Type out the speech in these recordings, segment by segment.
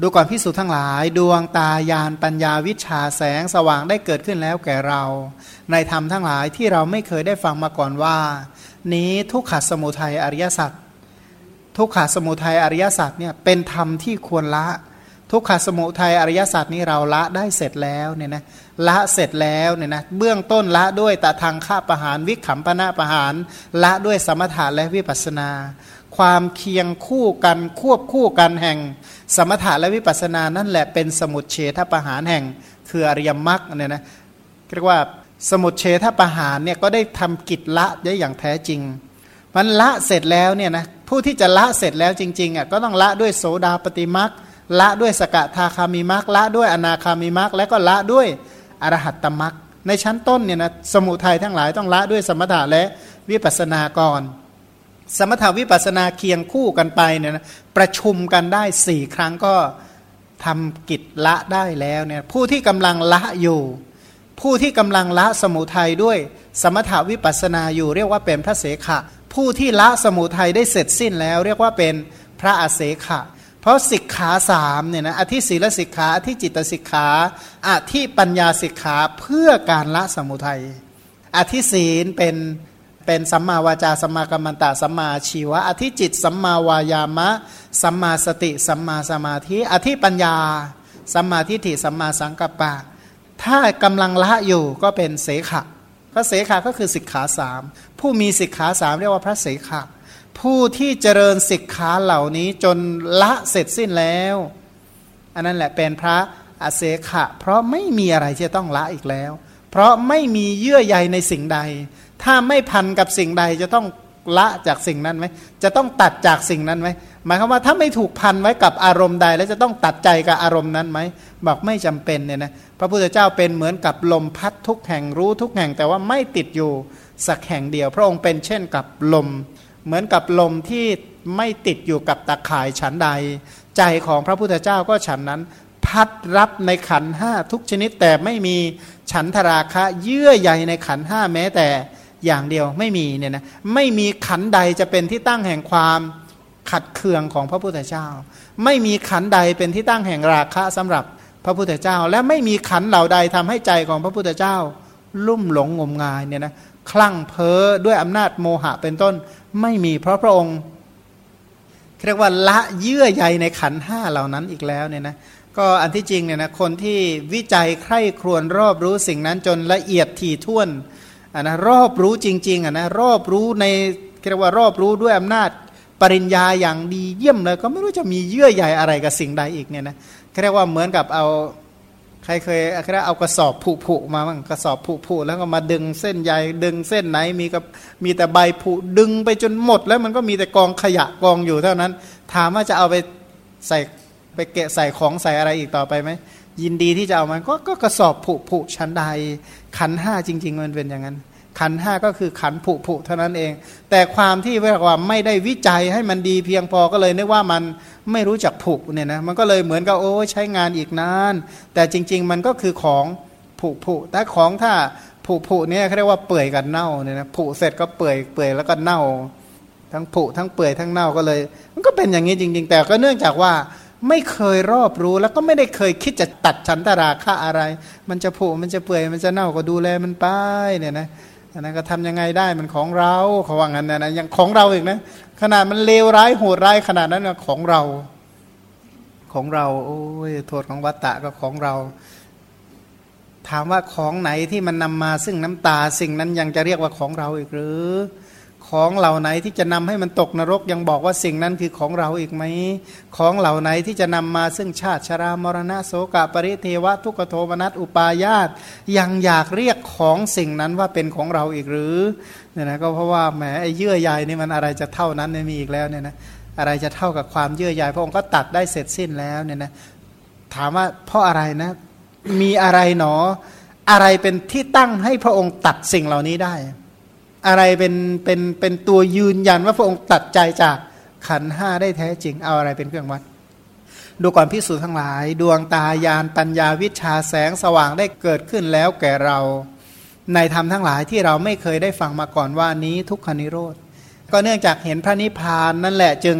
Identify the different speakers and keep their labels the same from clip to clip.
Speaker 1: ดูก่อนพิสูจน์ทั้งหลาย ดวงตายานปัญญาวิชาแสงสว่างได้เกิดขึ้นแล้วแก่เรา ในธรรมทั้งหลายที่เราไม่เคยได้ฟังมาก่อนว่า นี้ทุกขสมุทัยอริยสัจทุกขสมุทัยอริยสัจเนี่ยเป็นธรรมที่ควรละ ทุกขสมุทัยอริยสัจนี้เราละได้เสร็จแล้วเนี่ยนะละเสร็จแล้วเนี่ยนะเบื้องต้นละด้วยตะทางฆ่าประหารวิขำปนาประหารละด้วยสมถะและวิปัสนา ความเคียงคู่กันควบคู่กันแห่ง สมถะและวิปัสสนานั่นแหละเป็นสมุดเฉทประหารแห่ง คืออริยมรรคเนี่ยนะเรียกว่าสมุดเฉทประหารเนี่ยก็ได้ทำกิจละได้อย่างแท้จริง มันละเสร็จแล้วเนี่ยนะผู้ที่จะละเสร็จแล้วจริงๆอะก็ต้องละด้วยโสดาปฏิมรักละด้วยสกทาคามิมรักละด้วยอนาคามิมรักและก็ละด้วยอรหัตตมรักในชั้นต้นเนี่ยนะสมุทัยทั้งหลายต้องละด้วยสมถะและวิปัสสนาก่อน สมถาวิปัสนาเคียงคู่กันไปเนี่ยนะประชุมกันได้สี่ครั้งก็ทำกิจละได้แล้วเนี่ยผู้ที่กำลังละอยู่ ผู้ที่กำลังละสมุทัยด้วย สมถาวิปัสนาอยู่เรียกว่าเป็นพระเสขะ ผู้ที่ละสมุทัยได้เสร็จสิ้นแล้ว เรียกว่าเป็นพระอาเสขะ เพราะสิกขาสามเนี่ยนะอธิศีลสิกขาอธิจิตสิกขาอธิปัญญาสิกขาเพื่อการละสมุทัยอธิศีลเป็น เป็นสัมมาวาจาสัมมากัมมันตะสัมมาชีวะ อธิจิตสัมมาวายามะ สัมมาสติ สัมมาสมาธิ อธิปัญญา สัมมาทิฏฐิสัมมาสังกัปปะ ถ้ากำลังละอยู่ก็เป็นเสขะพระเสขะก็คือสิกขาสามผู้มีสิกขาสามเรียกว่าพระเสขะผู้ที่เจริญสิกขาเหล่านี้จนละเสร็จสิ้นแล้ว อันนั้นแหละเป็นพระอเสขะ เพราะไม่มีอะไรที่จะต้องละอีกแล้ว เพราะไม่มีเยื่อใยในสิ่งใด ถ้าไม่พันกับสิ่งใดจะต้องละจากสิ่งนั้นไหมจะต้องตัดจากสิ่งนั้นไหมหมายความว่าถ้าไม่ถูกพันไว้กับอารมณ์ใด แล้วจะต้องตัดใจกับอารมณ์นั้นไหมบอกไม่จำเป็นเนี่ยนะพระพุทธเจ้าเป็นเหมือนกับลมพัดทุกแห่งรู้ทุกแห่ง แต่ว่าไม่ติดอยู่สักแห่งเดียว พระองค์เป็นเช่นกับลม เหมือนกับลมที่ไม่ติดอยู่กับตะข่ายฉันใด ใจของพระพุทธเจ้าก็ฉันนั้น พัดรับในขันห้าทุกชนิดแต่ไม่มีฉันทราคะเยื่อใยในขันห้าแม้แต่ อย่างเดียวไม่มีเนี่ยนะไม่มีขันใดจะเป็นที่ตั้งแห่งความขัดเคืองของพระพุทธเจ้า ไม่มีขันใดเป็นที่ตั้งแห่งราคะสำหรับพระพุทธเจ้า และไม่มีขันเหล่าใดทำให้ใจของพระพุทธเจ้า ลุ่มหลงงมงายเนี่ยนะคลั่งเพ้อด้วยอำนาจโมหะเป็นต้น ไม่มีเพราะพระองค์เรียกว่าละเยื่อใยในขันห้าเหล่านั้นอีกแล้วเนี่ยนะก็อันที่จริงเนี่ยนะคนที่วิจัยใคร่ครวญรอบรู้สิ่งนั้นจนละเอียดถี่ถ้วน อ่านะรอบรู้จริงๆอะนะรอบรู้ในเรียกว่ารอบรู้ด้วยอำนาจปริญญาอย่างดีเยี่ยมเลยก็ไม่รู้จะมีเยื่อใยอะไรกับสิ่งใดอีกเนี่ยนะเรียกว่าเหมือนกับเอาใครเคยเรียกเอากระสอบผุผุมาบ้างกระสอบผุผุแล้วก็มาดึงเส้นใยดึงเส้นไหนมีกับมีแต่ใบผุดึงไปจนหมด แล้วมันก็มีแต่กองขยะกองอยู่เท่านั้น ถามว่าจะเอาไปใส่ไปเกะใส่ของใส่อะไรอีกต่อไปไหม ยินดีที่จะเอามันก็ก็กระสอบผุผุชั้นใด ขันห้าจริง ๆ มันเป็นอย่างนั้น ขันห้าก็คือขันผุผุเท่านั้นเอง แต่ความที่เรียกว่าไม่ได้วิจัยให้มันดีเพียงพอก็เลยนึกว่ามันไม่รู้จักผุเนี่ยนะมันก็เลยเหมือนกับโอ้ใช้งานอีกนาน แต่จริง ๆ มันก็คือของผุผุแต่ของถ้าผุผุเนี่ยเขาเรียกว่าเปื่อยกับเน่าเนี่ยนะผุเสร็จก็เปื่อยเปื่อยแล้วก็เน่า ทั้งผุทั้งเปื่อยทั้งเน่าก็เลย มันก็เป็นอย่างนี้จริง ๆ แต่ก็เนื่องจากว่า ไม่เคยรอบรู้แล้วก็ไม่ได้เคยคิดจะตัดฉันตราค่าอะไร มันจะผุมันจะเปื่อยมันจะเน่าก็ดูแลมันไปเนี่ยนะอันนั้นก็ทำยังไงได้มันของเราเขาว่างั้นนะนะยังของเราอีกนะ ขนาดมันเลวร้ายโหดร้ายขนาดนั้นนะของเรา ของเรา โอ้ยโทษของวัตตะก็ของเรา ถามว่าของไหนที่มันนำมาซึ่งน้ำตาสิ่งนั้นยังจะเรียกว่าของเราอีกหรือ ของเหล่าไหนที่จะนำให้มันตกนรกยังบอกว่าสิ่งนั้นคือของเราอีกไหม ของเหล่าไหนที่จะนำมาซึ่งชาติชรามรณะโสกปริเทวะทุกโทมนัสอุปายาตยังอยากเรียกของสิ่งนั้นว่าเป็นของเราอีกหรือเนี่ยนะก็เพราะว่าแหมไอ้เยื่อใยนี่มันอะไรจะเท่านั้นไม่มีอีกแล้วเนี่ยนะอะไรจะเท่ากับความเยื่อใยพระองค์ก็ตัดได้เสร็จสิ้นแล้วเนี่ยนะถามว่าเพราะอะไรนะมีอะไรหนอ อะไรเป็นที่ตั้งให้พระองค์ตัดสิ่งเหล่านี้ได้ อะไรเป็นเป็นเป็นตัวยืนยันว่าพระองค์ตัดใจจากขันห้าได้แท้จริงเอาอะไรเป็นเครื่องวัด ดูก่อนพิสูจน์ทั้งหลาย ดวงตายานปัญญาวิชาแสงสว่างได้เกิดขึ้นแล้วแก่เรา ในธรรมทั้งหลายที่เราไม่เคยได้ฟังมาก่อนว่านี้ทุกขนิโรธ ก็เนื่องจากเห็นพระนิพพานนั่นแหละจึง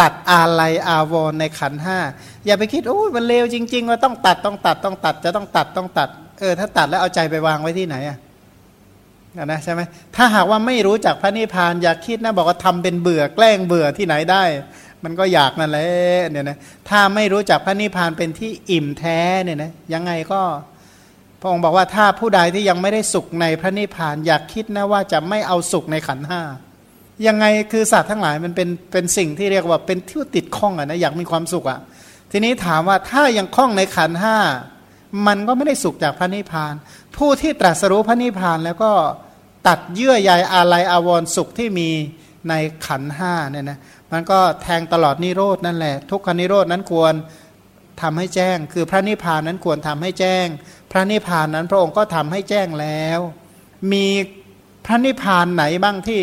Speaker 1: ตัดอาลัยอาวรในขันห้าอย่าไปคิดโอ้ยมันเลวจริง ๆ ว่าต้องตัดต้องตัดต้องตัดจะต้องตัดต้องตัด เออถ้าตัดแล้วเอาใจไปวางไว้ที่ไหนอะ นะใช่ไหมถ้าหากว่าไม่รู้จักพระนิพพานอย่าคิดนะบอกว่าทำเป็นเบื่อแกล้งเบื่อที่ไหนได้ มันก็อยากนั่นแหละเนี่ยนะถ้าไม่รู้จักพระนิพพานเป็นที่อิ่มแท้เนี่ยนะยังไงก็พระองค์บอกว่าถ้าผู้ใดที่ยังไม่ได้สุขในพระนิพพานอยากคิดนะว่าจะไม่เอาสุขในขันห้ายังไงคือสัตว์ทั้งหลายมันเป็นเป็นสิ่งที่เรียกว่าเป็นที่ติดข้องอะนะอยากมีความสุขอะทีนี้ถามว่าถ้ายังข้องในขันห้ามันก็ไม่ได้สุขจากพระนิพพาน ผู้ที่ตรัสรู้พระนิพพานแล้วก็ตัดเยื่อใยอาลัยอาวรสุขที่มีในขันห้าเนี่ยนะมันก็แทงตลอดนิโรดนั่นแหละ ทุกขนิโรดนั้นควรทำให้แจ้ง คือพระนิพพานนั้นควรทำให้แจ้ง พระนิพพานนั้นพระองค์ก็ทำให้แจ้งแล้ว มีพระนิพพานไหนบ้างที่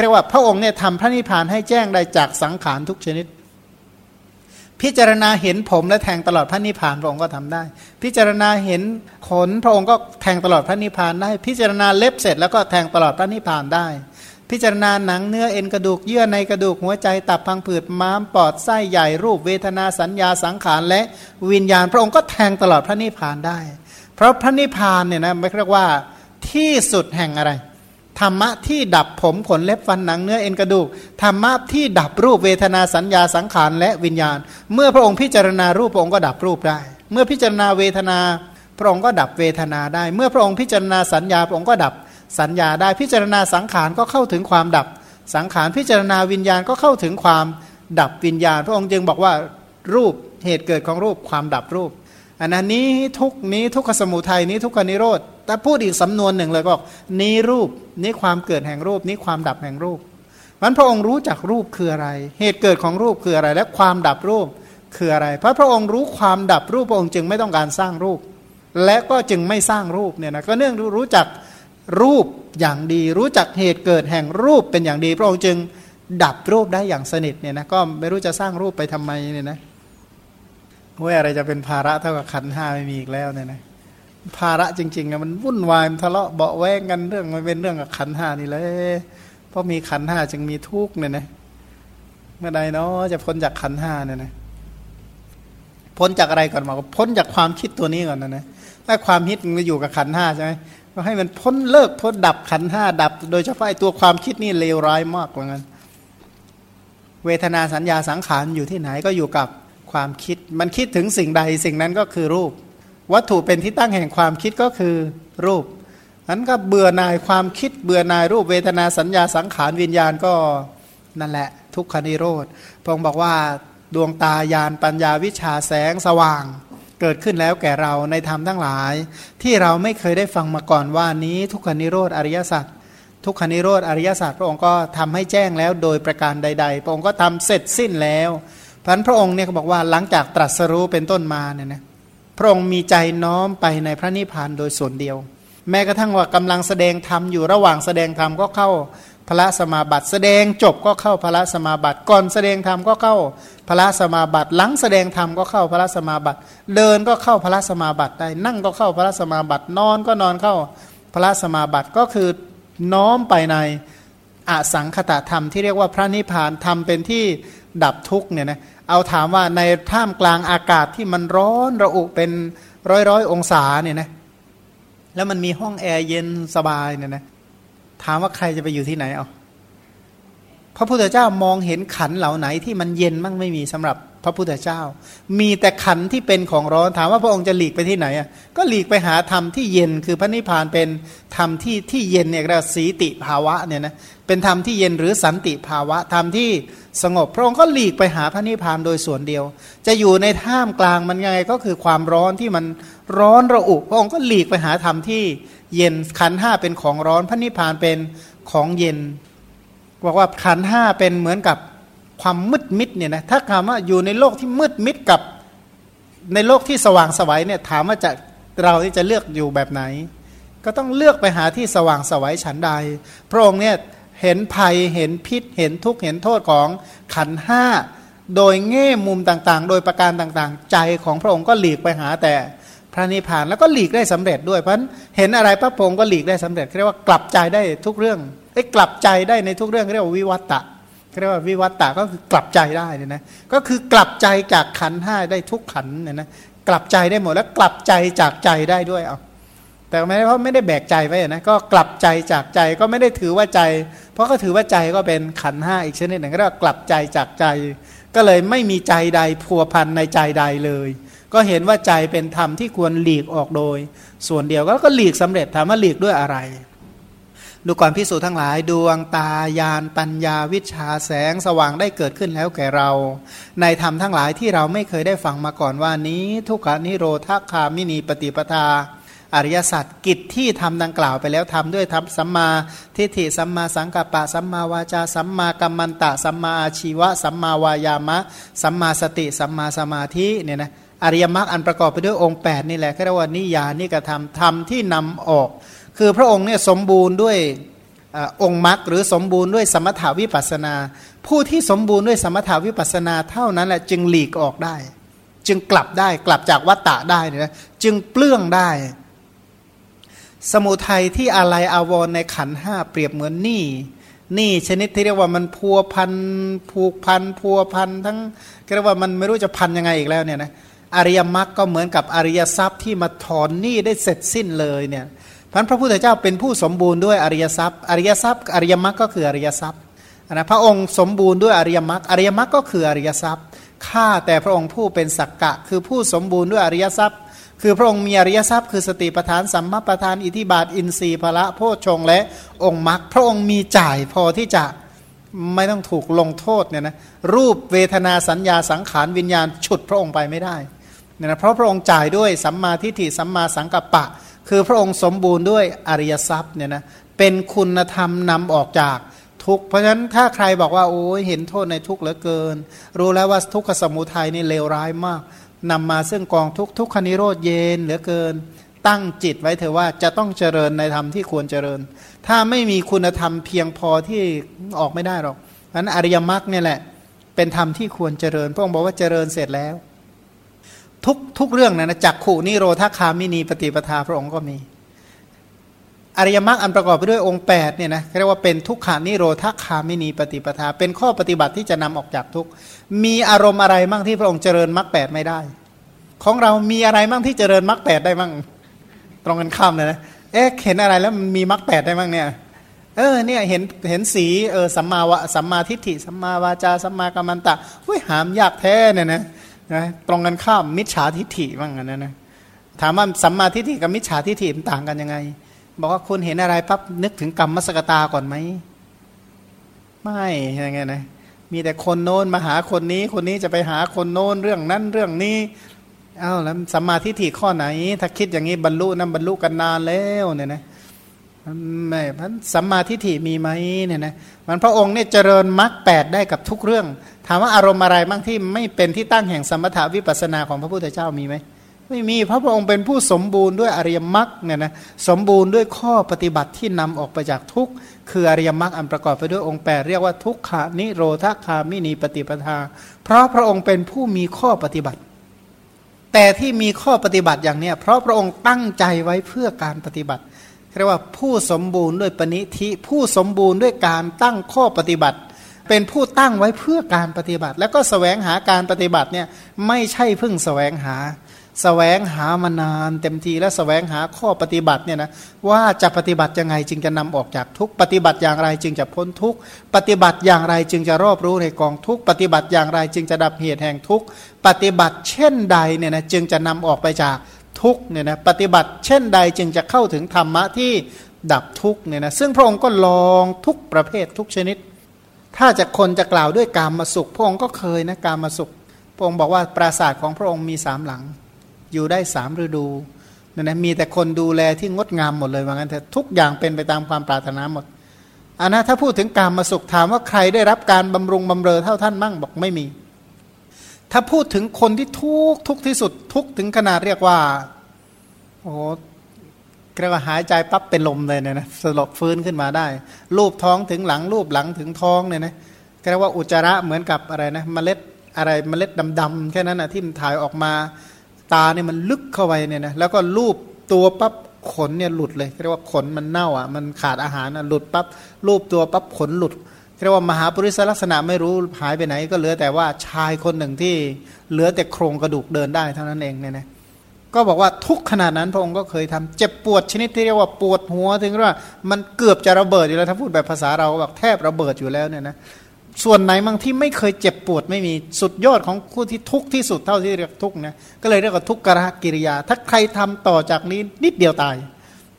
Speaker 1: เรียกว่าพระองค์เนี่ยทำพระนิพพานให้แจ้งได้จากสังขารทุกชนิด พิจารณาเห็นผมและแทงตลอดพระนิพพานพระองค์ก็ทำได้ พิจารณาเห็นขนพระองค์ก็แทงตลอดพระนิพพานได้ พิจารณาเล็บเสร็จแล้วก็แทงตลอดพระนิพพานได้ พิจารณาหนังเนื้อเอ็นกระดูกเยื่อในกระดูกหัวใจตับพังผืดม้ามปอดไส้ใหญ่รูปเวทนาสัญญาสังขารและวิญญาณพระองค์ก็แทงตลอดพระนิพพานได้ เพราะพระนิพพานเนี่ยนะไม่เรียกว่าที่สุดแห่งอะไร ธรรมะที่ดับผมขนเล็บฟันหนังเนื้อเอ็นกระดูกธรรมะที่ดับรูปเวทนาสัญญาสังขารและวิญญาณ เมื่อพระองค์พิจารณารูปพระองค์ก็ดับรูปได้ เมื่อพิจารณาเวทนา พระองค์ก็ดับเวทนาได้ เมื่อพระองค์พิจารณาสัญญาพระองค์ก็ดับสัญญาได้พิจารณาสังขารก็เข้าถึงความดับ สังขารพิจารณาวิญญาณก็เข้าถึงความดับวิญญาณ พระองค์จึงบอกว่ารูปเหตุเกิดของรูปความดับรูป อันนั้นนี้ทุกนี้ทุกขสมุทัยนี้ทุกขนิโรธ แต่พูดอีกสำนวนหนึ่งเลยบอกนี้รูปนี้ความเกิดแห่งรูปนี้ความดับแห่งรูปมันพระองค์รู้จักรูปคืออะไร เหตุเกิดของรูปคืออะไร และความดับรูปคืออะไร พระพระองค์รู้ความดับรูปพระองค์จึงไม่ต้องการสร้างรูป และก็จึงไม่สร้างรูปเนี่ยนะก็เนื่องรู้จักรูปอย่างดี รู้จักเหตุเกิดแห่งรูปเป็นอย่างดี พระองค์จึงดับรูปได้อย่างสนิทเนี่ยนะก็ไม่รู้จะสร้างรูปไปทำไมเนี่ยนะว่าอะไรจะเป็นภาระเท่ากับขันห้าไม่มีอีกแล้วเนี่ยนะ ภาระจริงๆอะมันวุ่นวายมันทะเลาะเบาแวงกันเรื่องมันเป็นเรื่องกับขันห้านี่เลยเพราะมีขันห้าจึงมีทุกข์เนี่ยนะเมื่อใดเนาะจะพ้นจากขันห้าเนี่ยนะพ้นจากอะไรก่อนมาพ้นจากความคิดตัวนี้ก่อนนะนะถ้าความคิดมันอยู่กับขันห้าใช่ไหมก็ให้มันพ้นเลิกพ้นดับขันห้าดับ โดยเฉพาะไอ้ตัวความคิดนี่เลวร้ายมากกว่านั้นเวทนาสัญญาสังขารอยู่ที่ไหนก็อยู่กับความคิด มันคิดถึงสิ่งใดสิ่งนั้นก็คือรูป วัตถุเป็นที่ตั้งแห่งความคิดก็คือรูปนั้นก็เบื่อหน่ายความคิดเบื่อหน่ายรูปเวทนาสัญญาสังขารวิญญาณก็นั่นแหละ ทุกขนิโรธพระองค์บอกว่าดวงตายานปัญญาวิชาแสงสว่าง เกิดขึ้นแล้วแก่เราในธรรมทั้งหลาย ที่เราไม่เคยได้ฟังมาก่อนว่านี้ ทุกขนิโรธอริยสัจทุกขนิโรธอริยสัจพระองค์ก็ทำให้แจ้งแล้วโดยประการใด ๆ พระองค์ก็ทำเสร็จสิ้นแล้วพันพระองค์เนี่ยเขาบอกว่าหลังจากตรัสรู้เป็นต้นมาเนี่ยนะ พระองค์มีใจน้อมไปในพระนิพพานโดยส่วนเดียว แม้กระทั่งว่ากำลังแสดงธรรมอยู่ระหว่างแสดงธรรมก็เข้าพระสมาบัติ แสดงจบก็เข้าพระสมาบัติ ก่อนแสดงธรรมก็เข้าพระสมาบัติ หลังแสดงธรรมก็เข้าพระสมาบัติ เดินก็เข้าพระสมาบัติได้ นั่งก็เข้าพระสมาบัติ นอนก็นอนเข้าพระสมาบัติก็คือน้อมไปในอสังคตธรรมที่เรียกว่าพระนิพพานธรรมเป็นที่ดับทุกเนี่ยนะ เอาถามว่าในท่ามกลางอากาศที่มันร้อนระอุเป็นร้อยร้อยองศาเนี่ยนะแล้วมันมีห้องแอร์เย็นสบายเนี่ยนะถามว่าใครจะไปอยู่ที่ไหนเอาพระพุทธเจ้ามองเห็นขันเหล่าไหนที่มันเย็นมั่งไม่มีสำหรับพระพุทธเจ้า มีแต่ขันที่เป็นของร้อนถามว่าพระองค์จะหลีกไปที่ไหนอะก็หลีกไปหาธรรมที่เย็นคือพระนิพพานเป็นธรรมที่ที่เย็นเนี่ยเรียกสีติภาวะเนี่ยนะ เป็นธรรมที่เย็นหรือสันติภาวะธรรมที่สงบ พระองค์ก็หลีกไปหาพระนิพพานโดยส่วนเดียว จะอยู่ในท่ามกลางมันยังไงก็คือความร้อนที่มันร้อนระอุ พระองค์ก็หลีกไปหาธรรมที่เย็นขันห้าเป็นของร้อนพระนิพพานเป็นของเย็นบอกว่าขันห้าเป็นเหมือนกับความมืดมิดเนี่ยนะถ้าถามว่าอยู่ในโลกที่มืดมิดกับในโลกที่สว่างสวัยเนี่ยถามว่าจะเราที่จะเลือกอยู่แบบไหน ก็ต้องเลือกไปหาที่สว่างสวัยฉันใด พระองค์เนี่ย เห็นภัยเห็นพิษ เห็นทุกข์เห็นโทษของขันห้าโดยแง่มุมต่างๆ โดยประการต่างๆ ใจของพระองค์ก็หลีกไปหาแต่พระนิพพานแล้วก็หลีกได้สำเร็จด้วยเพราะเห็นอะไรพระพงค์ก็หลีกได้สำเร็จเรียกว่ากลับใจได้ทุกเรื่องไอ้กลับใจได้ในทุกเรื่องเรียกว่าวิวัตตะเรียกว่าวิวัตตาก็คือกลับใจได้เนี่ยนะก็คือกลับใจจากขันห้าได้ทุกขันเนี่ยนะกลับใจได้หมดแล้วกลับใจจากใจได้ด้วยเอา แต่ไม่ได้เพราะไม่ได้แบกใจไว้นะก็กลับใจจากใจก็ไม่ได้ถือว่าใจ เพราะก็ถือว่าใจก็เป็นขันห้าอีกชนิดหนึ่งก็เรียกว่ากลับใจจากใจ ก็เลยไม่มีใจใดพัวพันในใจใดเลย ก็เห็นว่าใจเป็นธรรมที่ควรหลีกออกโดย ส่วนเดียวก็หลีกสำเร็จถามว่าหลีกด้วยอะไรดูก่อนพิสูจนทั้งหลายดวงตายานปัญญาวิชาแสงสว่างได้เกิดขึ้นแล้วแก่เรา ในธรรมทั้งหลายที่เราไม่เคยได้ฟังมาก่อนว่านี้ ทุกขานิโรธคามินีปฏิปทา อริยสัจกิจที่ทำดังกล่าวไปแล้วทำด้วยทำสัมมาทิฏฐิสัมมาสังกัปปะสัมมาวาจาสัมมากัมมันตะสัมมาอาชีวะสัมมาวายามะ สัมมาสติ สัมมาสมาธิเนี่ยนะอริยมรรคอันประกอบไปด้วยองค์ 8 นี่แหละเรียกว่านิยานิกระทำธรรมที่นำออก คือพระองค์เนี่ยสมบูรณ์ด้วยองค์มรรคหรือสมบูรณ์ด้วยสมถาวิปัสนา ผู้ที่สมบูรณ์ด้วยสมถาวิปัสนาเท่านั้นแหละจึงหลีกออกได้ จึงกลับได้กลับจากวัตตะได้นะจึงเปลื้องได้ สมุทัยที่อะไรอาวรในขันห้าเปรียบเหมือนหนี้หนี้ชนิดที่เรียกว่ามันพัวพันผูกพันพัวพันทั้งเรียกว่ามันไม่รู้จะพันยังไงอีกแล้วเนี่ยนะอริยมรรคก็เหมือนกับอริยทรัพย์ที่มาถอนหนี้ได้เสร็จสิ้นเลยเนี่ยพันพระพุทธเจ้าเป็นผู้สมบูรณ์ด้วยอริยทรัพย์ อริยทรัพย์ อริยมรรคก็คืออริยทรัพย์นะพระองค์สมบูรณ์ด้วยอริยมรรคอริยมรรคก็คืออริยทรัพย์ข้าแต่พระองค์ผู้เป็นสักกะ คือผู้สมบูรณ์ด้วยอริยทรัพย์ คือพระองค์มีอริยทรัพย์คือสติปทานสัมมาปทานอิทิบาทอินทรีย์พละโพชงและองค์มรรคพระองค์มีจ่ายพอที่จะไม่ต้องถูกลงโทษเนี่ยนะรูปเวทนาสัญญาสังขารวิญญาณฉุดพระองค์ไปไม่ได้เนี่ยนะเพราะพระองค์จ่ายด้วยสัมมาทิฏฐิสัมมาสังกัปปะ คือพระองค์สมบูรณ์ด้วยอริยทรัพย์เนี่ยนะเป็นคุณธรรมนำออกจากทุกเพราะฉะนั้นถ้าใครบอกว่าโอ้ยเห็นโทษในทุกเหลือเกิน รู้แล้วว่าทุกขสมุทัยนี่เลวร้ายมาก นำมาซึ่งกองทุกทุกขนิโรธเย็นเหลือเกิน ตั้งจิตไว้เถอะว่าจะต้องเจริญในธรรมที่ควรเจริญ ถ้าไม่มีคุณธรรมเพียงพอที่ออกไม่ได้หรอกเพราะนั้นอริยมรรคเนี่ยแหละ เป็นธรรมที่ควรเจริญพระองค์บอกว่าเจริญเสร็จแล้ว ทุกทุกเรื่องนะจักขู่นิโรธาคามินีปฏิปทาพระองค์ก็มี อริยมรรคอันประกอบไปด้วยองค์8เนี่ยนะเรียกว่าเป็นทุกขานิโรธาคามินีปฏิปทา เป็นข้อปฏิบัติที่จะนำออกจากทุกมีอารมณ์อะไรมั่งที่พระองค์เจริญมรรคแปดไม่ได้ ของเรามีอะไรมั่งที่เจริญมรรคแปดได้มั่งตรงกันข้ามเลยนะเอ๊ะเห็นอะไรแล้วมันมีมรรคแปดได้มั่งเนี่ยเออเนี่ยเห็นเห็นสีเออสัมมาวะสัมมาทิฏฐิสัมมาวาจาสัมมากัมมันตะหุ้ยหามยากแท้เนี่ยนะนะตรงกันข้ามมิจฉาทิฏฐิบ้างกันนะนะถามว่าสัมมาทิฏฐิกับมิจฉาทิฏฐิมันต่างกันยังไง บอกว่าคุณเห็นอะไรปั๊บนึกถึงกรรมมสกตาก่อนไหมไม่ยังไงนะมีแต่คนโน้นมาหาคนนี้ คนนี้จะไปหาคนโน้นเรื่องนั้นเรื่องนี้อ้าวแล้วสัมมาทิฏฐิข้อไหน ถ้าคิดอย่างนี้บรรลุนั้นบรรลุกันนานแล้วเนี่ยนะไม่พันสัมมาทิฏฐิมีไหมเนี่ยนะมันพระองค์เนี่ยเจริญมรรคแปดได้กับทุกเรื่อง ถามว่าอารมณ์อะไรบ้างที่ไม่เป็นที่ตั้งแห่งสมถาวิปัสนาของพระพุทธเจ้ามีไหม ไม่มีพระพระองค์เป็นผู้สมบูรณ์ด้วยอริยมรรคเนี่ยนะสมบูรณ์ด้วยข้อปฏิบัติที่นำออกไปจากทุกคืออริยมรรคอันประกอบไปด้วยองค์แปดเรียกว่าทุกขานิโรธคามินีปฏิปทา เพราะพระองค์เป็นผู้มีข้อปฏิบัติ แต่ที่มีข้อปฏิบัติอย่างเนี้ยเพราะพระองค์ตั้งใจไว้เพื่อการปฏิบัติเรียกว่าผู้สมบูรณ์ด้วยปณิธิผู้สมบูรณ์ด้วยการตั้งข้อปฏิบัติ เป็นผู้ตั้งไว้เพื่อการปฏิบัติ แล้วก็สแสวงหาการปฏิบัติเนี่ยไม่ใช่เพิ่งสแสวงหาส สวงหามานานเต็มทีและสแสวงหาข้อปฏิบัติเนี่ยนะว่าจะปฏิบัติยังไงจึงจะนำออกจากทุกปฏิบัติอย่างไรจึงจะพ้นทุกปฏิบัติอย่างไรจึงจะรอบรู้ในกองทุกปฏิบัติอย่างไรจึงจะดับเหตุแห่งทุกปฏิบัติเช่นใดเนี่ยนะจึงจะนำออกไปจากทุกเนี่ยนะปฏิบัติเช่นใดจึงจะเข้าถึงธรรมะที่ดับทุกเนี่ยนะซึ่งพระองค์ก็ลองทุกประเภททุกชนิด ถ้าจะคนจะกล่าวด้วยการมาสุข พระองค์ก็เคยนะการมาสุข พระองค์บอกว่าปราสาทของพระองค์มีสามหลัง อยู่ได้สามฤดูนะนะมีแต่คนดูแลที่งดงามหมดเลยว่างั้นแต่ทุกอย่างเป็นไปตามความปรารถนาหมดอันนะถ้าพูดถึงการมาสุขถามว่าใครได้รับการบำรุงบำเรอเท่าท่านมั่งบอกไม่มี ถ้าพูดถึงคนที่ทุกทุกที่สุด ทุกถึงขนาดเรียกว่าโอ้เรียกว่าหายใจปั๊บเป็นลมเลยเนี่ยนะสลบฟื้นขึ้นมาได้ รูปท้องถึงหลัง รูปหลังถึงท้องเนี่ยนะเรียกว่าอุจจาระเหมือนกับอะไรนะเมล็ดอะไรเมล็ดดำๆแค่นั้นนะที่มันถ่ายออกมา ตาเนี่ยมันลึกเข้าไปเนี่ยนะแล้วก็รูปตัวปั๊บขนเนี่ยหลุดเลยเรียกว่าขนมันเน่าอะมันขาดอาหารอะหลุดปั๊บรูปตัวปั๊บขนหลุดเรียกว่ามหาปริศลักษณะไม่รู้หายไปไหน ก็เหลือแต่ว่าชายคนหนึ่งที่เหลือแต่โครงกระดูกเดินได้เท่านั้นเองเนี่ยนะก็บอกว่าทุกขนาดนั้นพระองค์ก็เคยทำเจ็บปวดชนิดที่เรียกว่าปวดหัวถึงว่ามันเกือบจะระเบิดอยู่แล้วถ้าพูดแบบภาษาเราแบบแทบระเบิดอยู่แล้วเนี่ยนะ ส่วนไหนบางที่ไม่เคยเจ็บปวดไม่มีสุดยอดของผู้ที่ทุกข์ที่สุดเท่าที่เรียกทุกข์นะก็เลยเรียกว่าทุกขกรกิริยา ถ้าใครทำต่อจากนี้นิดเดียวตาย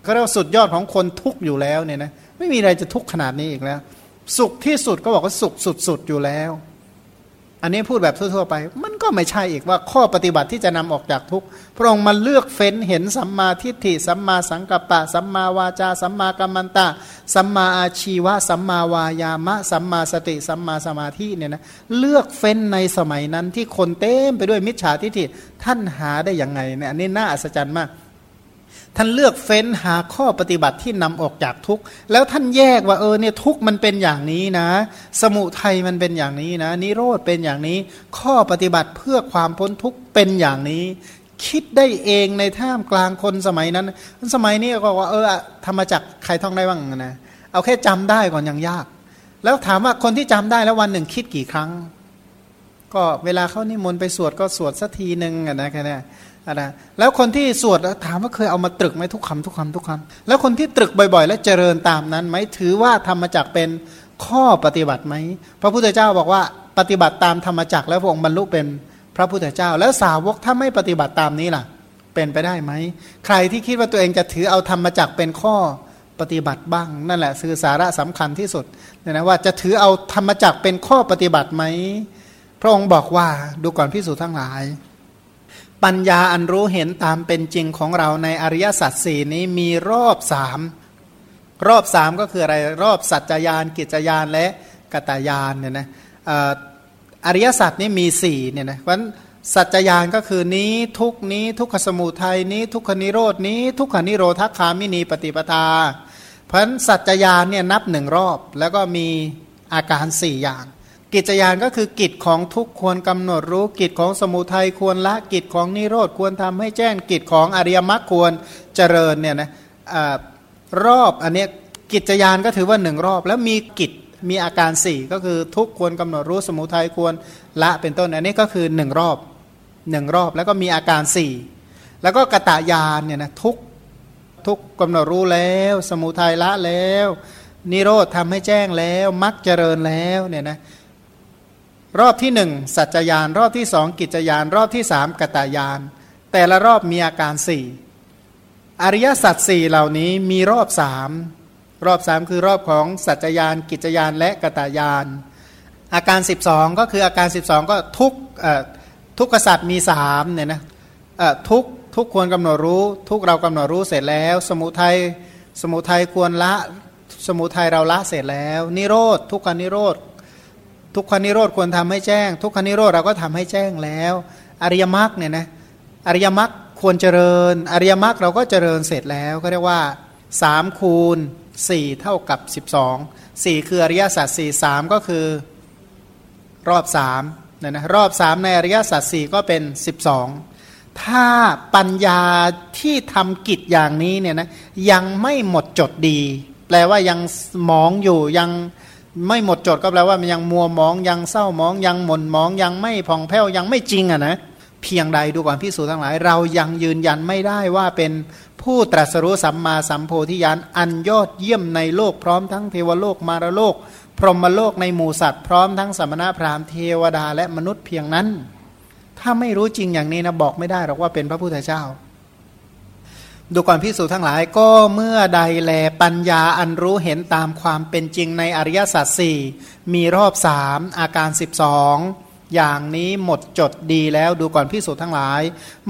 Speaker 1: ก็เรียกว่าสุดยอดของคนทุกข์อยู่แล้วเนี่ยนะไม่มีอะไรจะทุกข์ขนาดนี้อีกแล้ว สุขที่สุดก็บอกว่าสุขสุดๆอยู่แล้ว อันนี้พูดแบบทั่วๆไป มันก็ไม่ใช่อีกว่าข้อปฏิบัติที่จะนำออกจากทุกข์พระองค์มาเลือกเฟ้นเห็นสัมมาทิฏฐิ สัมมาสังกัปปะ สัมมาวาจา สัมมากัมมันตะ สัมมาอาชีวะ สัมมาวายามะ สัมมาสติ สัมมาสมาธิเนี่ยนะเลือกเฟ้นในสมัยนั้นที่คนเต็มไปด้วยมิจฉาทิฏฐิท่านหาได้ยังไงเนี่ยอันนี้น่าอัศจรรย์มาก ท่านเลือกเฟ้นหาข้อปฏิบัติที่นำออกจากทุกข์แล้วท่านแยกว่าเออเนี่ยทุกข์มันเป็นอย่างนี้นะ สมุทัยมันเป็นอย่างนี้นะ นิโรธเป็นอย่างนี้ ข้อปฏิบัติเพื่อความพ้นทุกข์เป็นอย่างนี้ คิดได้เองในท่ามกลางคนสมัยนั้น สมัยนี้ก็ว่าเออธรรมจักใครท่องได้บ้างนะเอาแค่จำได้ก่อนยังยาก แล้วถามว่าคนที่จำได้แล้ววันหนึ่งคิดกี่ครั้ง ก็เวลาเขานิมนต์ไปสวดก็สวดสักทีหนึ่งนะแค่นี้ นะแล้วคนที่สวดถามว่าเคยเอามาตรึกไหมทุกคำทุกคำทุกคำแล้วคนที่ตรึกบ่อย ๆ และเจริญตามนั้นไหมถือว่าธรรมจักเป็นข้อปฏิบัติไหมพระพุทธเจ้าบอกว่าปฏิบัติตามธรรมจักแล้วพระองค์บรรลุเป็นพระพุทธเจ้า แล้วสาวกถ้าไม่ปฏิบัติตามนี้ล่ะ เป็นไปได้ไหมใครที่คิดว่าตัวเองจะถือเอาธรรมจักเป็นข้อปฏิบัติบ้าง นั่นแหละคือสาระสำคัญที่สุดเนี่ยนะว่าจะถือเอาธรรมจักเป็นข้อปฏิบัติไหมพระองค์บอกว่าดูก่อนพิสูจน์ทั้งหลาย ปัญญาอันรู้เห็นตามเป็นจริงของเราในอริยสัจสี่นี้มีรอบสามรอบสามก็คืออะไรรอบสัจจยานกิจยานและกตายานเนี่ยนะอริยสัจนี้มีสี่เนี่ยนะเพราะสัจจยานก็คือนี้ทุกนี้ทุกขสมุทัยนี้ทุกขนิโรดนี้ ทุกขนิโรธคามินีปฏิปทา เพราะสัจจยานเนี่ยนับหนึ่งรอบแล้วก็มีอาการสี่อย่าง กิจยานก็คือกิจของทุกควรกำหนดรู้ กิจของสมุทัยควรละกิจของนิโรธควรทำให้แจ้งกิจของอริยมรรคควรเจริญเนี่ยนะรอบอันนี้กิจยานก็ถือว่าหนึ่งรอบ แล้วมีกิจมีอาการสี่ก็คือทุกควรกำหนดรู้สมุทัยควรละเป็นต้น อันนี้ก็คือหนึ่งรอบหนึ่งรอบแล้วก็มีอาการสี่แล้วก็กตายานเนี่ยนะทุกทุกกำหนดรู้แล้ว สมุทัยละแล้ว นิโรธทำให้แจ้งแล้วมรรคเจริญแล้วเนี่ยนะ รอบที่หนึ่งสัจจยาน รอบที่สองกิจยาน รอบที่สามกตายาน แต่ละรอบมีอาการสี่อริยสัจสี่เหล่านี้มีรอบสามรอบสามคือรอบของสัจจยาน กิจยานและกตายาน อาการ 12 ก็คืออาการ 12 ก็ทุกทุกขสัตว์มีสามเนี่ยนะทุกทุกควรกำหนดรู้ ทุกเรากำหนดรู้เสร็จแล้ว สมุทัยสมุทัยควรละสมุทัยเราละเสร็จแล้ว นิโรธทุกขานิโรธ ทุกขานิโรธควรทำให้แจ้ง ทุกขานิโรธเราก็ทำให้แจ้งแล้ว อริยมรรคเนี่ยนะอริยมรรคควรเจริญ อริยมรรคเราก็เจริญเสร็จแล้วก็เรียกว่า3คูณ4เท่ากับ 12 4 คืออริยสัจสี่สามก็คือรอบ3เนี่ยนะรอบ3ในอริยสัจสี่ก็เป็น 12 ถ้าปัญญาที่ทำกิจอย่างนี้เนี่ยนะยังไม่หมดจดดี แปลว่ายังมองอยู่ยัง ไม่หมดจดก็แปลว่ามันยังมัวมองยังเศร้ามองยังหม่นมองยังไม่ผ่องแผ้วยังไม่จริงอะนะเพียงใดดูก่อนพิสูจทั้งหลาย เรายังยืนยันไม่ได้ว่าเป็นผู้ตรัสรู้สัมมาสัมโพธิญาณอันยอดเยี่ยมในโลกพร้อมทั้งเทวโลกมารโลก พรหมโลกในหมู่สัตว์พร้อมทั้งสมณพราหมณ์เทวดาและมนุษย์เพียงนั้น ถ้าไม่รู้จริงอย่างนี้นะบอกไม่ได้หรอกว่าเป็นพระพุทธเจ้า ดูก่อนพิสูจทั้งหลายก็เมื่อใดแลปัญญาอันรู้เห็นตามความเป็นจริงในอริยสัจสี่มีรอบสามอาการ 12 อย่างนี้หมดจดดีแล้วดูก่อนพิสูจทั้งหลาย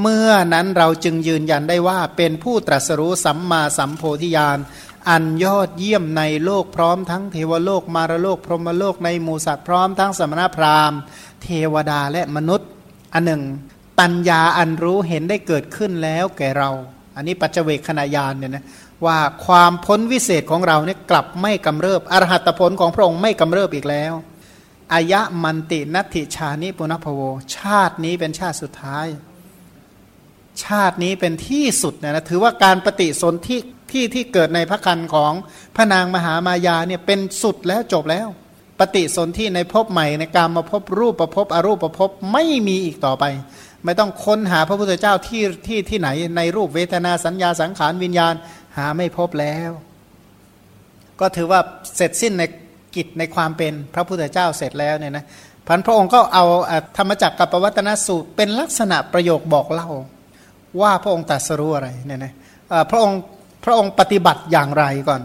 Speaker 1: เมื่อนั้นเราจึงยืนยันได้ว่าเป็นผู้ตรัสรู้สัมมาสัมโพธิญาณอันยอดเยี่ยมในโลกพร้อมทั้งเทวโลกมารโลกพรหมโลกในหมูสัตว์พร้อมทั้งสมณพราหมณ์ เทวดาและมนุษย์ อันหนึ่ง ปัญญาอันรู้เห็นได้เกิดขึ้นแล้วแก่เรา อันนี้ปัจเจเวกขณะยานเนี่ยนะว่าความพ้นวิเศษของเราเนี่ยกลับไม่กำเริบอรหัตผลของพระองค์ไม่กำเริบอีกแล้วอายะมันตินัติชานิปุณพโว ชาตินี้เป็นชาติสุดท้าย ชาตินี้เป็นที่สุดนะนะถือว่าการปฏิสนธิที่ที่เกิดในพระคันของพระนางมหามายาเนี่ยเป็นสุดแล้วจบแล้วปปฏิสนธิในภพใหม่ในการมาพบรูปประพบอรูปประพบไม่มีอีกต่อไป ไม่ต้องค้นหาพระพุทธเจ้าที่ที่ที่ไหนในรูปเวทนาสัญญาสังขารวิญญาณหาไม่พบแล้ว ก็ถือว่าเสร็จสิ้นในกิจในความเป็นพระพุทธเจ้าเสร็จแล้วเนี่ยนะพันพระองค์ก็เอาธรรมจักรกับปวัตนสูตรเป็นลักษณะประโยคบอกเล่า ว่าพระองค์ตรัสรู้อะไรเนี่ยนะพระองค์พระองค์ปฏิบัติอย่างไรก่อน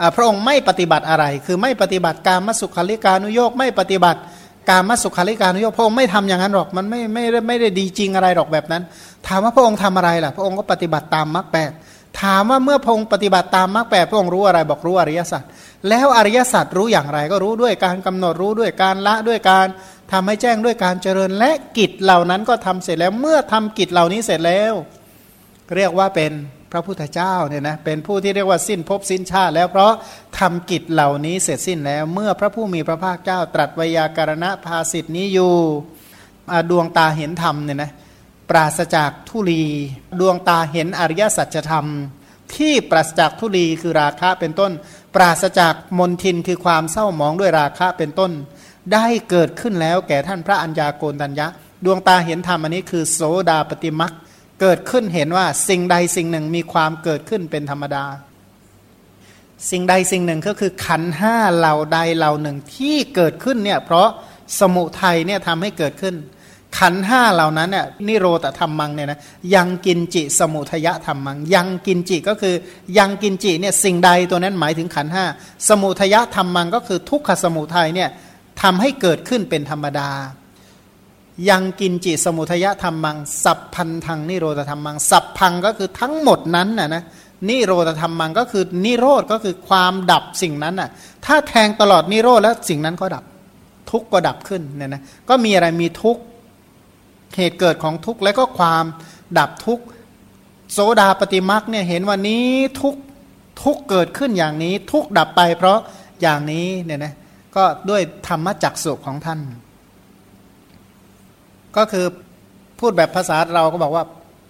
Speaker 1: อพระองค์ไม่ปฏิบัติอะไร คือไม่ปฏิบัติการมสุขาริการุโยกไม่ปฏิบัติ การมัสุขาริการุโยกพระองค์ไม่ทำอย่างนั้นหรอกมันไม่ไม่ไม่ได้ดีจริงอะไรหรอกแบบนั้น ถามว่าพระองค์ทำอะไรล่ะ พระองค์ก็ปฏิบัติตามมรรคแปดถามว่าเมื่อพระองค์ปฏิบัติตามมรรคแปดพระองค์รู้อะไรบอกรู้อริยสัจแล้วอริยสัจรู้อย่างไรก็รู้ด้วยการกำหนดรู้ด้วยการละด้วยการทำให้แจ้งด้วยการเจริญและกิจเหล่านั้นก็ทำเสร็จแล้วเมื่อทำกิจเหล่านี้เสร็จแล้ว เรียกว่าเป็น พระพุทธเจ้าเนี่ยนะเป็นผู้ที่เรียกว่าสิ้นภพสิ้นชาติ แล้วเพราะทำกิจเหล่านี้เสร็จสิ้นแล้ว เมื่อพระผู้มีพระภาคเจ้า ตรัสวยาการณภาสิทธินี้อยู่ดวงตาเห็นธรรมเนี่ยนะปราศจากทุลี ดวงตาเห็นอริยสัจธรรม ที่ปราศจากทุลีคือราคะเป็นต้น ปราศจากมนทินคือความเศร้าหมองด้วยราคะเป็นต้น ได้เกิดขึ้นแล้วแก่ท่านพระัญญาโกณัญญะ ดวงตาเห็นธรรมอันนี้คือโสดาปฏิมัก เกิดขึ้นเห็นว่าสิ่งใดสิ่งหนึ่งมีความเกิดขึ้นเป็นธรรมดา สิ่งใดสิ่งหนึ่งก็คือขันห้าเหล่าใดเหล่าหนึ่งที่เกิดขึ้นเนี่ยเพราะสมุทัยเนี่ยทำให้เกิดขึ้น ขันห้าเหล่านั้นเนี่ยนิโรธธรรมมังเนี่ยนะยังกินจิสมุทยะธรรมมัง ยังกินจิก็คือยังกินจิเนี่ยสิ่งใดตัวนั้นหมายถึงขันห้าสมุทยะธรรมมังก็คือทุกขสมุทัยเนี่ยทำให้เกิดขึ้นเป็นธรรมดา ยังกินจิสมุทยธรรมัง สัพพันธังนิโรธธรรมัง สัพพังก็คือทั้งหมดนั้นน่ะนะนิโรธธรรมังก็คือนิโรธก็คือความดับสิ่งนั้นน่ะถ้าแทงตลอดนิโรธแล้วสิ่งนั้นก็ดับ ทุกก็ดับขึ้นเนี่ยนะก็มีอะไรมีทุกเหตุเกิดของทุกแล้วก็ความดับทุกโสดาปฏิมักเนี่ยเห็นว่านี้ทุกทุกเกิดขึ้นอย่างนี้ ทุกดับไปเพราะอย่างนี้เนี่ยนะก็ด้วยธรรมจักสุขของท่าน ก็คือพูดแบบภาษาเราก็บอกว่า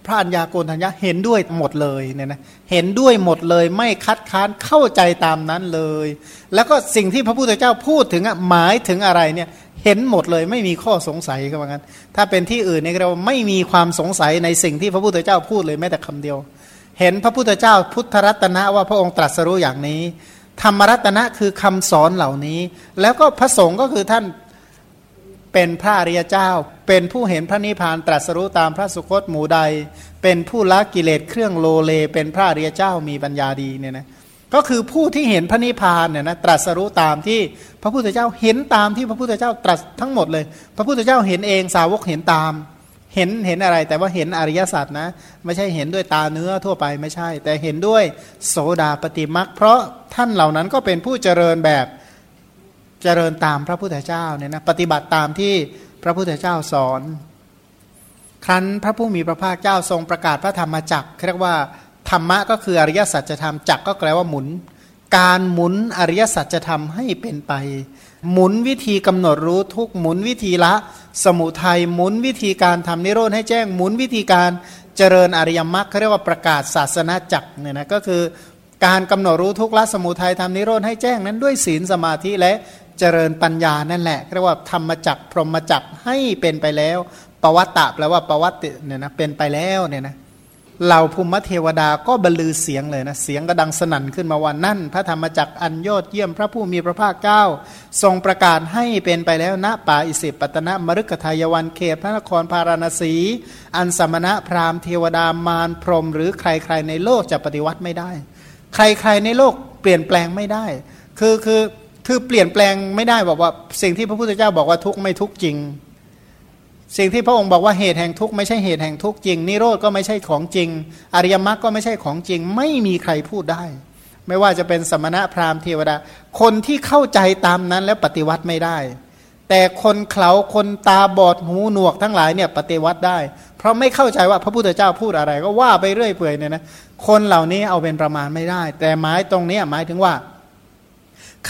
Speaker 1: พระัญญาโกณทัญญาเห็นด้วยหมดเลยเนี่ยนะเห็นด้วยหมดเลยไม่คัดค้านเข้าใจตามนั้นเลย แล้วก็สิ่งที่พระพุทธเจ้าพูดถึงอะหมายถึงอะไรเนี่ยเห็นหมดเลยไม่มีข้อสงสัยก็ว่างั้น ถ้าเป็นที่อื่นเนี่ยเราไม่มีความสงสัยในสิ่งที่พระพุทธเจ้าพูดเลยแม้แต่คำเดียว เห็นพระพุทธเจ้าพุทธรัตนะว่าพระองค์ตรัสรู้อย่างนี้ ธรรมรัตนะคือคำสอนเหล่านี้ แล้วก็พระสงฆ์ก็คือท่าน เป็นพระอริยเจ้า เป็นผู้เห็นพระนิพพานตรัสรู้ตามพระสุคตหมู่ใด เป็นผู้ละกิเลสเครื่องโลเล เป็นพระอริยเจ้ามีปัญญาดีเนี่ยนะก็คือผู้ที่เห็นพระนิพพานเนี่ยนะตรัสรู้ตามที่พระพุทธเจ้าเห็นตามที่พระพุทธเจ้าตรัสทั้งหมดเลย พระพุทธเจ้าเห็นเองสาวกเห็นตาม เห็นเห็นอะไร แต่ว่าเห็นอริยสัจนะ ไม่ใช่เห็นด้วยตาเนื้อทั่วไปไม่ใช่ แต่เห็นด้วยโสดาปฏิมักเพราะท่านเหล่านั้นก็เป็นผู้เจริญแบบ เจริญตามพระพุทธเจ้าเนี่ยนะปฏิบัติตามที่พระพุทธเจ้าสอน ครั้นพระผู้มีพระภาคเจ้าทรงประกาศพระธรรมจักรเรียกว่าธรรมะก็คืออริยสัจธรรมจักก็แปลว่าหมุน การหมุนอริยสัจธรรมให้เป็นไป หมุนวิธีกำหนดรู้ทุกหมุนวิธีละ สมุทัยหมุนวิธีการทำนิโรธให้แจ้งหมุนวิธีการเจริญอริยมรรคเขาเรียกว่าประกาศศาสนาจักเนี่ยนะก็คือการกำหนดรู้ทุกละสมุทัยทำนิโรธให้แจ้งนั้นด้วยศีลสมาธิและ เจริญปัญญานั่นแหละเรียกว่าธรรมจักพรหมจักให้เป็นไปแล้วปวัตตะแปลว่าปวัตติเนี่ยนะเป็นไปแล้วเนี่ยนะเหล่าภูมิเทวดาก็บรรลือเสียงเลยนะเสียงก็ดังสนั่นขึ้นมาวันนั่น พระธรรมจักอันยอดเยี่ยมพระผู้มีพระภาคเจ้า ทรงประกาศให้เป็นไปแล้วณป่าอิสิปตนะมรุกทายวันเขตพระนครพาราณสี อันสมณะพราหมณ์เทวดามารพรหมหรือใครๆในโลกจะปฏิวัติไม่ได้ ใครๆในโลกเปลี่ยนแปลงไม่ได้ คือคือ คือเปลี่ยนแปลงไม่ได้บอกว่า สิ่งที่พระพุทธเจ้าบอกว่าทุกข์ไม่ทุกข์จริง สิ่งที่พระองค์บอกว่าเหตุแห่งทุกข์ไม่ใช่เหตุแห่งทุกข์จริง นิโรธก็ไม่ใช่ของจริง อริยมรรคก็ไม่ใช่ของจริง ไม่มีใครพูดได้ ไม่ว่าจะเป็นสมณะพราหมณ์เทวดา คนที่เข้าใจตามนั้นแล้วปฏิวัติไม่ได้ แต่คนเขาคนตาบอดหูหนวกทั้งหลายเนี่ยปฏิวัติได้ เพราะไม่เข้าใจว่าพระพุทธเจ้าพูดอะไร ก็ว่าไปเรื่อยเปื่อยเนี่ยนะคนเหล่านี้เอาเป็นประมาณไม่ได้ แต่หมายตรงนี้หมายถึงว่า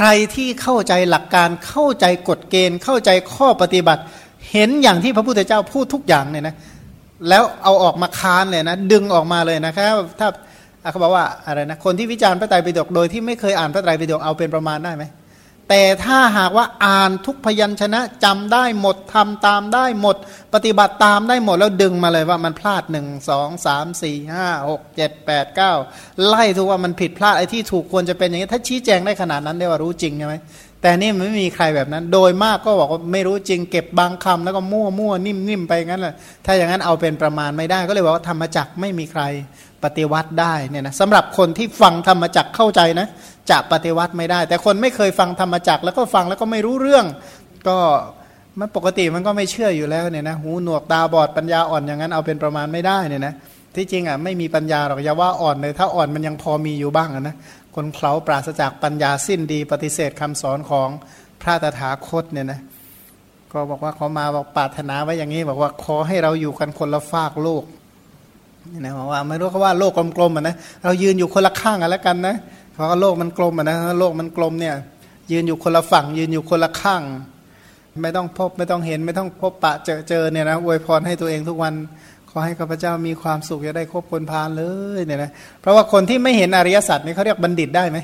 Speaker 1: ใครที่เข้าใจหลักการเข้าใจกฎเกณฑ์ เข้าใจข้อปฏิบัติ เห็นอย่างที่พระพุทธเจ้าพูดทุกอย่างเนี่ยนะแล้วเอาออกมาค้านเลยนะ ดึงออกมาเลยนะครับถ้าเขาบอกว่าอะไรนะคนที่วิจารณ์พระไตรปิฎกโดยที่ไม่เคยอ่านพระไตรปิฎกเอาเป็นประมาณได้ไหม แต่ถ้าหากว่าอ่านทุกพยัญชนะจำได้หมดทำตามได้หมด ปฏิบัติตามได้หมดแล้วดึงมาเลยว่ามันพลาดหนึ่งสองสามสี่ห้าหกเจ็ดแปดเก้าไล่ทุกว่ามันผิดพลาดไอ้ที่ถูกควรจะเป็นอย่างนี้ ถ้าชี้แจงได้ขนาดนั้นได้ว่ารู้จริงใช่ไหมแต่นี่ไม่มีใครแบบนั้น โดยมากก็บอกว่าไม่รู้จริงเก็บบางคำแล้วก็มั่วมั่วนิ่มนิ่มไปงั้นแหละถ้าอย่างนั้นเอาเป็นประมาณไม่ได้ก็เลยบอกว่าธรรมจักไม่มีใครปฏิวัติได้เนี่ยนะสำหรับคนที่ฟังธรรมจักเข้าใจนะ จะปฏิวัติไม่ได้ แต่คนไม่เคยฟังธรรมจักแล้วก็ฟังแล้วก็ไม่รู้เรื่อง ก็มันปกติมันก็ไม่เชื่ออยู่แล้วเนี่ยนะหูหนวกตาบอดปัญญาอ่อนอย่างนั้นเอาเป็นประมาณไม่ได้เนี่ยนะที่จริงอะไม่มีปัญญาหรอกอย่าว่าอ่อนเลยถ้าอ่อนมันยังพอมีอยู่บ้างนะคนเขาปราศจากปัญญาสิ้นดี ปฏิเสธคำสอนของพระตถาคตเนี่ยนะก็บอกว่าเขามาบอกปรารถนาไว้อย่างนี้บอกว่าขอให้เราอยู่กันคนละฟากโลกนี่นะบอกว่าไม่รู้เขาว่าโลกกลมๆอะนะเรายืนอยู่คนละข้างกันแล้วกันนะ เพราะโลกมันกลมอะนะโลกมันกลมเนี่ยยืนอยู่คนละฝั่ง ยืนอยู่คนละข้าง ไม่ต้องพบไม่ต้องเห็น ไม่ต้องพบปะเจอเจอเนี่ยนะอวยพรให้ตัวเองทุกวันขอให้ข้าพเจ้ามีความสุขจะได้คบคนพาลเลยเนี่ยนะเพราะว่าคนที่ไม่เห็นอริยสัจนี่เขาเรียกบัณฑิตได้ไหม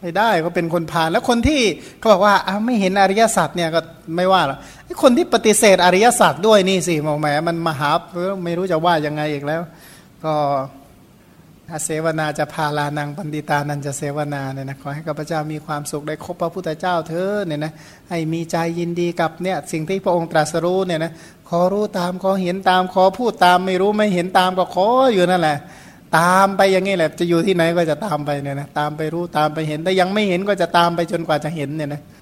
Speaker 1: ไม่ได้ก็เป็นคนพาลแล้วคนที่เขาบอกว่าอ้าไม่เห็นอริยสัจเนี่ยก็ไม่ว่าหรอกคนที่ปฏิเสธอริยสัจด้วยนี่สิมองแหมมันมหาไม่รู้จะว่ายังไงอีกแล้ว ก็ อาเสวนาจะพาลานังปันติตานันจะเสวนาเนี่ยนะขอให้ข้าพเจ้ามีความสุขได้คบพระพุทธเจ้าเธอเนี่ยนะให้มีใจยินดีกับเนี่ยสิ่งที่พระองค์ตรัสรู้เนี่ยนะขอรู้ตามขอเห็นตามขอพูดตามไม่รู้ไม่เห็นตามก็ขออยู่นั่นแหละ ตามไปอย่างนี้แหละจะอยู่ที่ไหนก็จะตามไปเนี่ยนะตามไปรู้ตามไปเห็นแต่ยังไม่เห็นก็จะตามไปจนกว่าจะเห็นเนี่ยนะเ